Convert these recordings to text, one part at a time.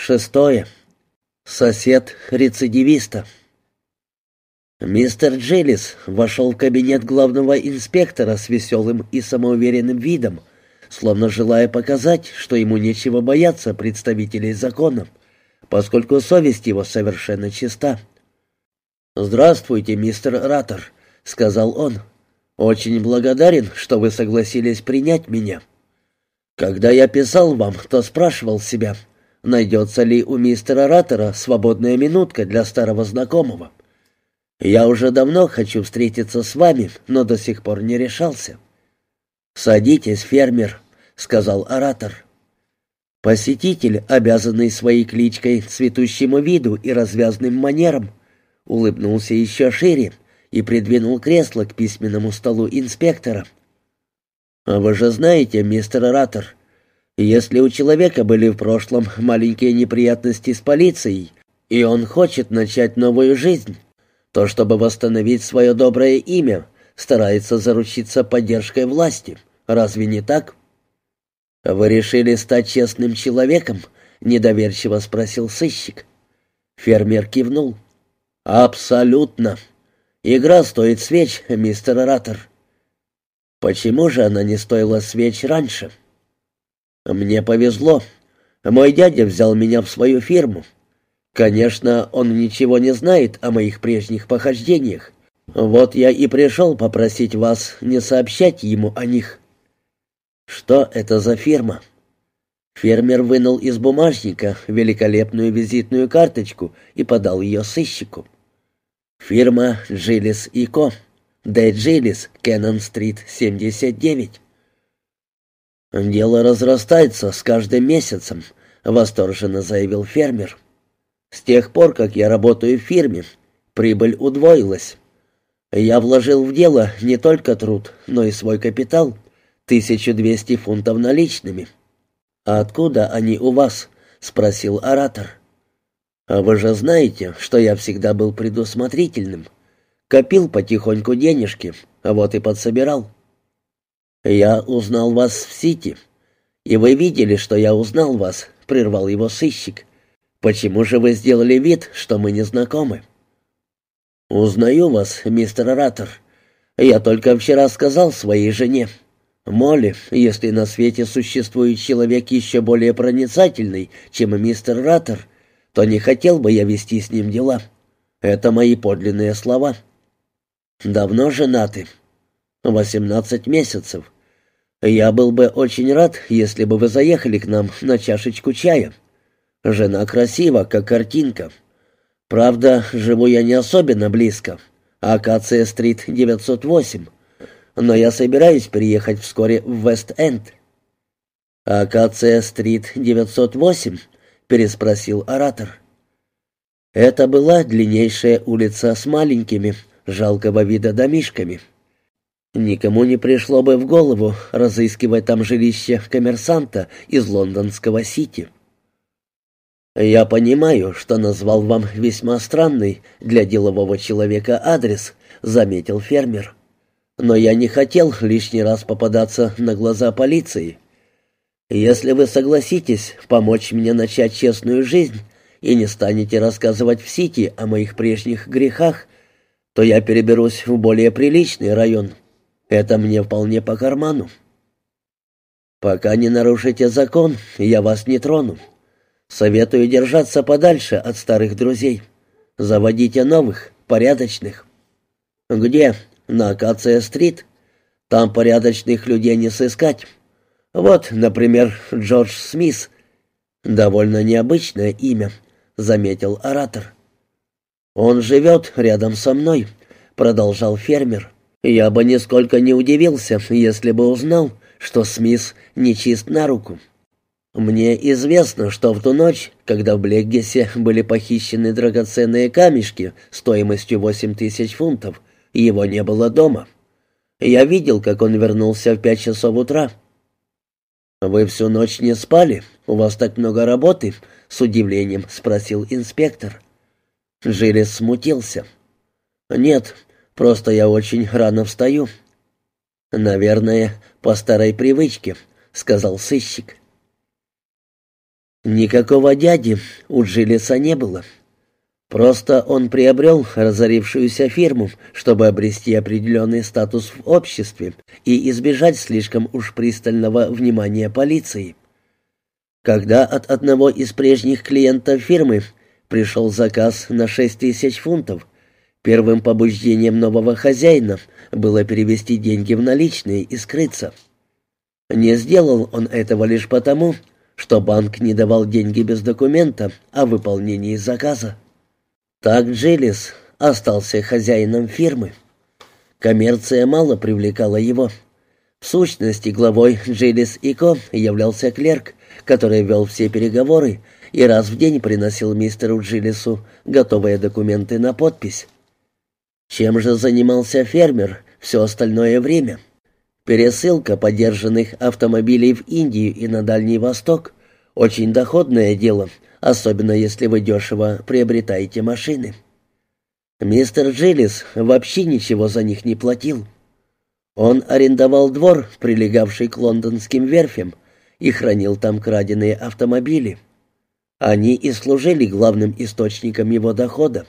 Шестое. Сосед рецидивиста. Мистер Джиллис вошел в кабинет главного инспектора с веселым и самоуверенным видом, словно желая показать, что ему нечего бояться представителей закона, поскольку совесть его совершенно чиста. «Здравствуйте, мистер Раттер», — сказал он. «Очень благодарен, что вы согласились принять меня. Когда я писал вам, то спрашивал себя, найдется ли у мистера Раттера свободная минутка для старого знакомого. Я уже давно хочу встретиться с вами, но до сих пор не решался. «Садитесь, фермер», — сказал оратор. Посетитель, обязанный своей кличкой цветущему виду и развязным манерам, улыбнулся еще шире и придвинул кресло к письменному столу инспектора. «А вы же знаете, мистер оратор, если у человека были в прошлом маленькие неприятности с полицией, и он хочет начать новую жизнь, то, чтобы восстановить свое доброе имя, старается заручиться поддержкой власти. Разве не так? «Вы решили стать честным человеком?» — недоверчиво спросил сыщик. Фермер кивнул. «Абсолютно. Игра стоит свеч, мистер Раттер». «Почему же она не стоила свеч раньше?» «Мне повезло. Мой дядя взял меня в свою фирму. Конечно, он ничего не знает о моих прежних похождениях. Вот я и пришел попросить вас не сообщать ему о них». «Что это за фирма?» Фермер вынул из бумажника великолепную визитную карточку и подал ее сыщику. «Фирма Джилис и Ко. Д. Джилис, Кеннон-стрит, 79». «Дело разрастается с каждым месяцем», — восторженно заявил фермер. С тех пор, как я работаю в фирме, прибыль удвоилась. Я вложил в дело не только труд, но и свой капитал — 1200 фунтов наличными. «А откуда они у вас?» — спросил оратор. «А вы же знаете, что я всегда был предусмотрительным. Копил потихоньку денежки, а вот и подсобирал. Я узнал вас в Сити, и вы видели, что я узнал вас», — прервал его сыщик. Почему же вы сделали вид, что мы не знакомы?» «Узнаю вас, мистер Раттер. Я только вчера сказал своей жене. Молли, если на свете существует человек еще более проницательный, чем мистер Раттер, то не хотел бы я вести с ним дела. Это мои подлинные слова. Давно женаты? Восемнадцать месяцев. Я был бы очень рад, если бы вы заехали к нам на чашечку чая». Жена красива, как картинка. Правда, живу я не особенно близко. Акация-стрит 908. Но я собираюсь переехать вскоре в Вест-Энд. «Акация-стрит 908?» — переспросил оратор. Это была длиннейшая улица с маленькими, жалкого вида домишками. Никому не пришло бы в голову разыскивать там жилище коммерсанта из лондонского Сити. «Я понимаю, что назвал вам весьма странный для делового человека адрес», — заметил фермер. «Но я не хотел лишний раз попадаться на глаза полиции. Если вы согласитесь помочь мне начать честную жизнь и не станете рассказывать в Сити о моих прежних грехах, то я переберусь в более приличный район. Это мне вполне по карману». «Пока не нарушите закон, я вас не трону», Советую держаться подальше от старых друзей. Заводите новых, порядочных. Где? На Акация-стрит. Там порядочных людей не сыскать. Вот, например, Джордж Смис. Довольно необычное имя, заметил оратор. Он живет рядом со мной, продолжал фермер. Я бы нисколько не удивился, если бы узнал, что Смис нечист на руку. Мне известно, что в ту ночь, когда в Блеггесе были похищены драгоценные камешки стоимостью восемь тысяч фунтов, его не было дома. Я видел, как он вернулся в пять часов утра. «Вы всю ночь не спали? У вас так много работы?» — с удивлением спросил инспектор. Жилец смутился. «Нет, просто я очень рано встаю». «Наверное, по старой привычке», — сказал сыщик. Никакого дяди у Джилиса не было. Просто он приобрел разорившуюся фирму, чтобы обрести определенный статус в обществе и избежать слишком уж пристального внимания полиции. Когда от одного из прежних клиентов фирмы пришел заказ на 6 тысяч фунтов, первым побуждением нового хозяина было перевести деньги в наличные и скрыться. Не сделал он этого лишь потому, что банк не давал деньги без документа о выполнении заказа. Так Джилис остался хозяином фирмы. Коммерция мало привлекала его. В сущности, главой Джилис и Ко являлся клерк, который вел все переговоры и раз в день приносил мистеру Джилису готовые документы на подпись. Чем же занимался фермер все остальное время? Пересылка подержанных автомобилей в Индию и на Дальний Восток – очень доходное дело – особенно если вы дешево приобретаете машины. Мистер Джилlis вообще ничего за них не платил. Он арендовал двор, прилегавший к лондонским верфям, и хранил там краденые автомобили. Они и служили главным источником его дохода.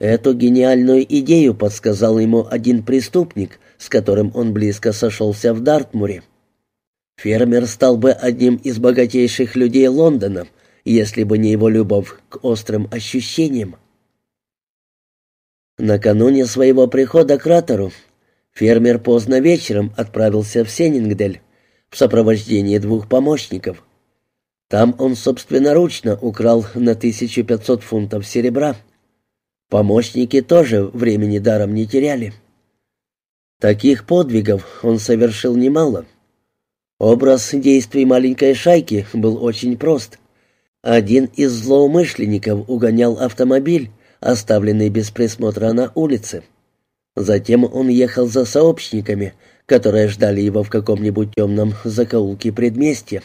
Эту гениальную идею подсказал ему один преступник, с которым он близко сошелся в Дартмуре. Фермер стал бы одним из богатейших людей Лондона — если бы не его любовь к острым ощущениям. Накануне своего прихода к кратеру фермер поздно вечером отправился в Сенингдель в сопровождении двух помощников. Там он собственноручно украл на 1500 фунтов серебра. Помощники тоже времени даром не теряли. Таких подвигов он совершил немало. Образ действий маленькой шайки был очень прост. Один из злоумышленников угонял автомобиль, оставленный без присмотра на улице. Затем он ехал за сообщниками, которые ждали его в каком-нибудь темном закоулке предместья.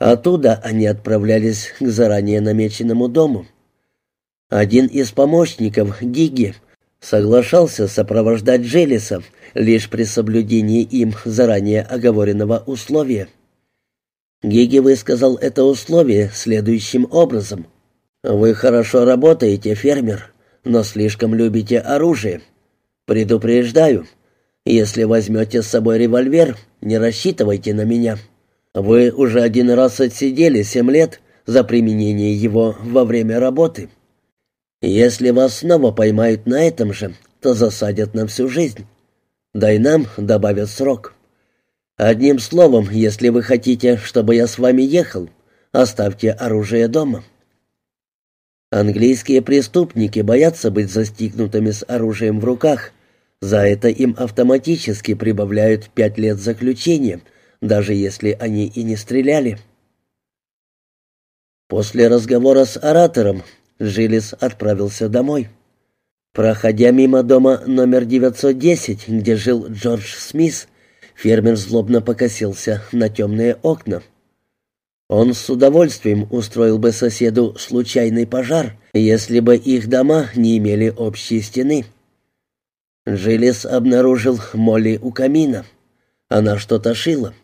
Оттуда они отправлялись к заранее намеченному дому. Один из помощников, Гиги, соглашался сопровождать Джелиса лишь при соблюдении им заранее оговоренного условия — Гиги высказал это условие следующим образом. «Вы хорошо работаете, фермер, но слишком любите оружие. Предупреждаю, если возьмете с собой револьвер, не рассчитывайте на меня. Вы уже один раз отсидели семь лет за применение его во время работы. Если вас снова поймают на этом же, то засадят на всю жизнь. Да и нам добавят срок». Одним словом, если вы хотите, чтобы я с вами ехал, оставьте оружие дома. Английские преступники боятся быть застигнутыми с оружием в руках. За это им автоматически прибавляют пять лет заключения, даже если они и не стреляли. После разговора с оратором Жилис отправился домой. Проходя мимо дома номер 910, где жил Джордж Смис, Фермер злобно покосился на темные окна. Он с удовольствием устроил бы соседу случайный пожар, если бы их дома не имели общей стены. Джилис обнаружил Молли у камина. Она что-то шила.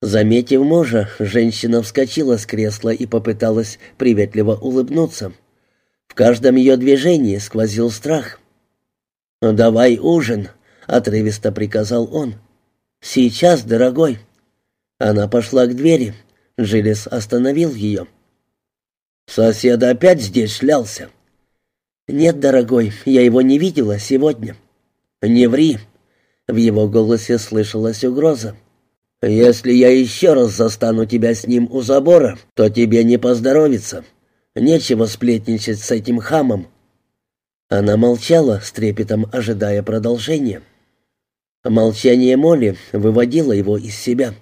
Заметив мужа, женщина вскочила с кресла и попыталась приветливо улыбнуться. В каждом ее движении сквозил страх. «Давай ужин», — отрывисто приказал он. «Сейчас, дорогой». Она пошла к двери. Жилис остановил ее. «Сосед опять здесь шлялся?» «Нет, дорогой, я его не видела сегодня». «Не ври». В его голосе слышалась угроза. «Если я еще раз застану тебя с ним у забора, то тебе не поздоровится. Нечего сплетничать с этим хамом». Она молчала, с трепетом ожидая продолжения. Молчание Молли выводило его из себя.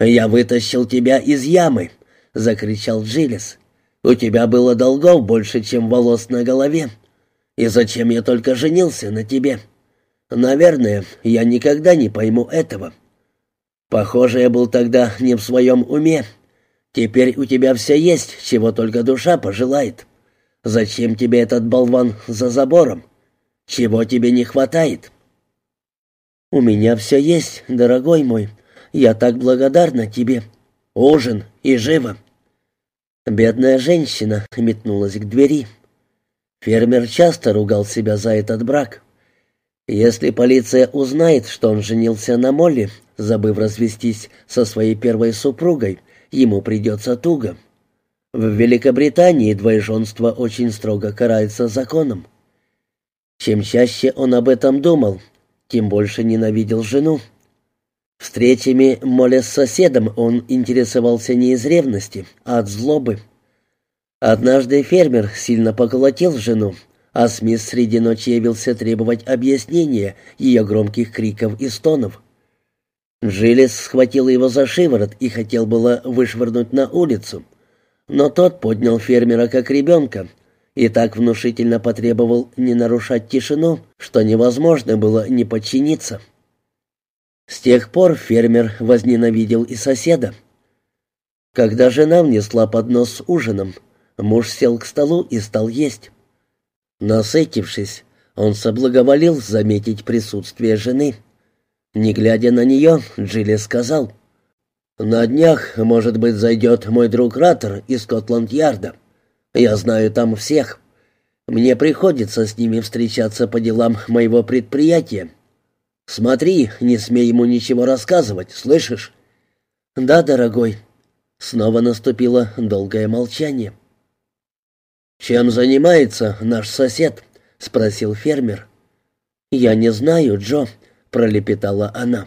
«Я вытащил тебя из ямы!» — закричал Джилес. «У тебя было долгов больше, чем волос на голове. И зачем я только женился на тебе? Наверное, я никогда не пойму этого. Похоже, я был тогда не в своем уме. Теперь у тебя все есть, чего только душа пожелает. Зачем тебе этот болван за забором? Чего тебе не хватает?» «У меня все есть, дорогой мой. Я так благодарна тебе. Ужин и живо». Бедная женщина метнулась к двери. Фермер часто ругал себя за этот брак. Если полиция узнает, что он женился на Молли, забыв развестись со своей первой супругой, ему придется туго. В Великобритании двоеженство очень строго карается законом. Чем чаще он об этом думал, тем больше ненавидел жену. Встречами Молли с соседом он интересовался не из ревности, а от злобы. Однажды фермер сильно поколотил жену, а Смит среди ночи явился требовать объяснения ее громких криков и стонов. Джилес схватил его за шиворот и хотел было вышвырнуть на улицу, но тот поднял фермера как ребенка и так внушительно потребовал не нарушать тишину, что невозможно было не подчиниться. С тех пор фермер возненавидел и соседа. Когда жена внесла поднос с ужином, муж сел к столу и стал есть. Насытившись, он соблаговолил заметить присутствие жены. Не глядя на нее, Джилли сказал, «На днях, может быть, зайдет мой друг Раттер из Скотланд-Ярда. Я знаю там всех. Мне приходится с ними встречаться по делам моего предприятия. Смотри, не смей ему ничего рассказывать, слышишь?» «Да, дорогой». Снова наступило долгое молчание. «Чем занимается наш сосед?» — спросил фермер. «Я не знаю, Джо», — пролепетала она.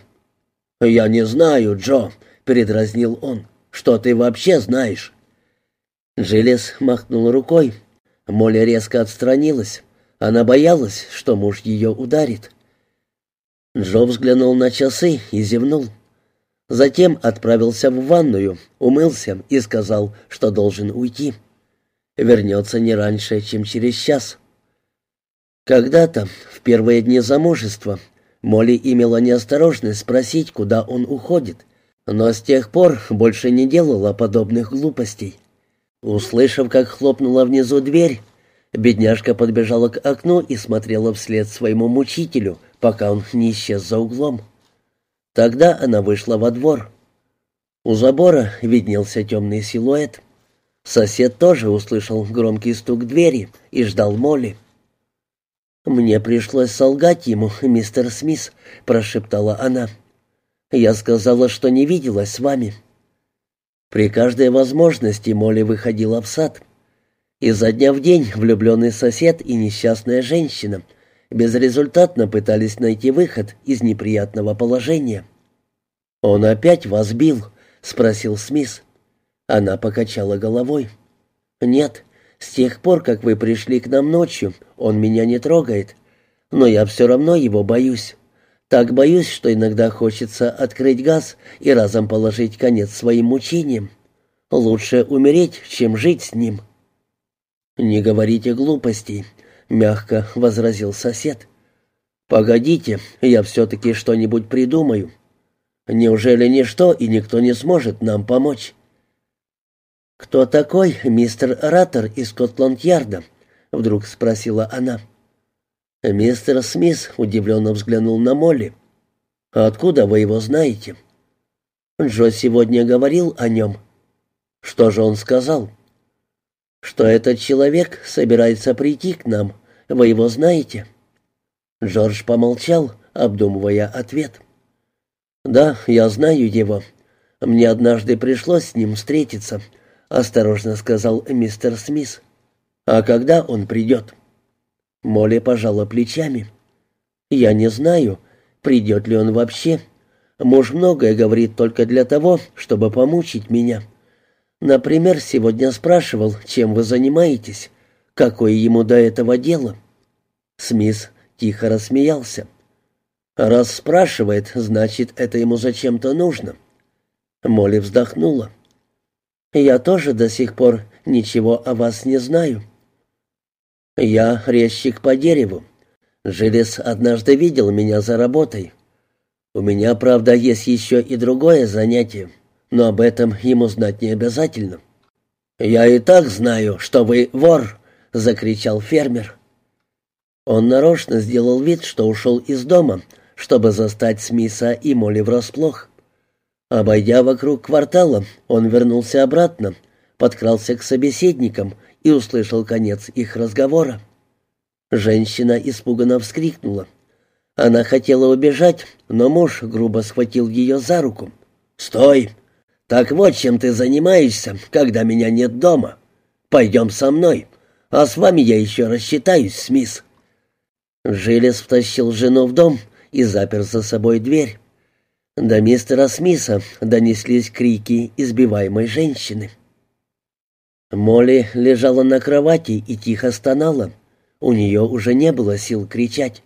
«Я не знаю, Джо», — передразнил он. «Что ты вообще знаешь?» Джилес махнул рукой. Молли резко отстранилась. Она боялась, что муж ее ударит. Джо взглянул на часы и зевнул. Затем отправился в ванную, умылся и сказал, что должен уйти. Вернется не раньше, чем через час. Когда-то, в первые дни замужества, Молли имела неосторожность спросить, куда он уходит, но с тех пор больше не делала подобных глупостей. Услышав, как хлопнула внизу дверь, бедняжка подбежала к окну и смотрела вслед своему мучителю, пока он не исчез за углом. Тогда она вышла во двор. У забора виднелся темный силуэт. Сосед тоже услышал громкий стук двери и ждал Молли. «Мне пришлось солгать ему, мистер Смис», — прошептала она. «Я сказала, что не виделась с вами». При каждой возможности Молли выходила в сад. Изо дня в день влюбленный сосед и несчастная женщина безрезультатно пытались найти выход из неприятного положения. «Он опять вас бил?» — спросил Смис. Она покачала головой. «Нет, с тех пор, как вы пришли к нам ночью, он меня не трогает. Но я все равно его боюсь. Так боюсь, что иногда хочется открыть газ и разом положить конец своим мучениям. Лучше умереть, чем жить с ним». «Не говорите глупостей», — мягко возразил сосед. «Погодите, я все-таки что-нибудь придумаю. Неужели ничто и никто не сможет нам помочь?» «Кто такой мистер Раттер из Скотланд-Ярда?» — вдруг спросила она. Мистер Смис удивленно взглянул на Молли. «Откуда вы его знаете?» «Джо сегодня говорил о нем». «Что же он сказал?» «Что этот человек собирается прийти к нам. Вы его знаете?» Джордж помолчал, обдумывая ответ. «Да, я знаю его. Мне однажды пришлось с ним встретиться», — осторожно сказал мистер Смис. «А когда он придет?» Молли пожала плечами. «Я не знаю, придет ли он вообще. Муж многое говорит только для того, чтобы помучить меня. Например, сегодня спрашивал, чем вы занимаетесь, какое ему до этого дело». Смис тихо рассмеялся. «Раз спрашивает, значит, это ему зачем-то нужно». Молли вздохнула. Я тоже до сих пор ничего о вас не знаю. Я резчик по дереву. Жилец однажды видел меня за работой. У меня, правда, есть еще и другое занятие, но об этом ему знать не обязательно. «Я и так знаю, что вы вор!» — закричал фермер. Он нарочно сделал вид, что ушел из дома, чтобы застать Смиса и Молли врасплох. Обойдя вокруг квартала, он вернулся обратно, подкрался к собеседникам и услышал конец их разговора. Женщина испуганно вскрикнула. Она хотела убежать, но муж грубо схватил ее за руку. «Стой! Так вот чем ты занимаешься, когда меня нет дома. Пойдем со мной, а с вами я еще рассчитаюсь, Смис». Жилес втащил жену в дом и запер за собой дверь. До мистера Смиса донеслись крики избиваемой женщины. Молли лежала на кровати и тихо стонала. У нее уже не было сил кричать.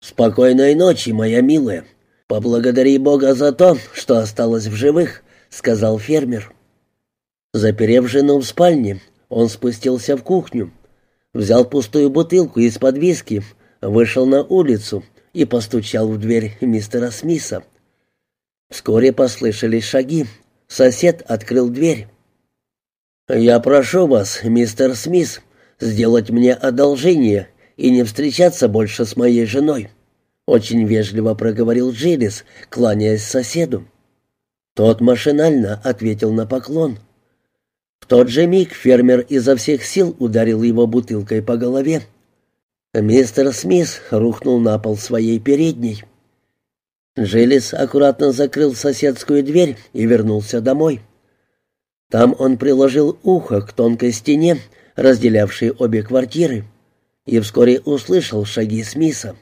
«Спокойной ночи, моя милая. Поблагодари Бога за то, что осталась в живых», — сказал фермер. Заперев жену в спальне, он спустился в кухню, взял пустую бутылку из-под виски, вышел на улицу и постучал в дверь мистера Смиса. Вскоре послышались шаги. Сосед открыл дверь. «Я прошу вас, мистер Смис, сделать мне одолжение и не встречаться больше с моей женой», — очень вежливо проговорил Джилис, кланяясь соседу. Тот машинально ответил на поклон. В тот же миг фермер изо всех сил ударил его бутылкой по голове. Мистер Смис рухнул на пол своей передней. Джилис аккуратно закрыл соседскую дверь и вернулся домой. Там он приложил ухо к тонкой стене, разделявшей обе квартиры, и вскоре услышал шаги Смиса.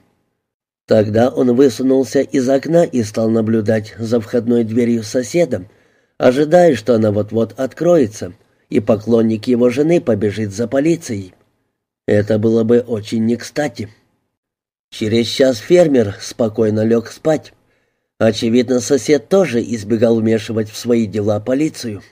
Тогда он высунулся из окна и стал наблюдать за входной дверью соседа, ожидая, что она вот-вот откроется, и поклонник его жены побежит за полицией. Это было бы очень не кстати. Через час фермер спокойно лег спать. Очевидно, сосед тоже избегал вмешивать в свои дела полицию.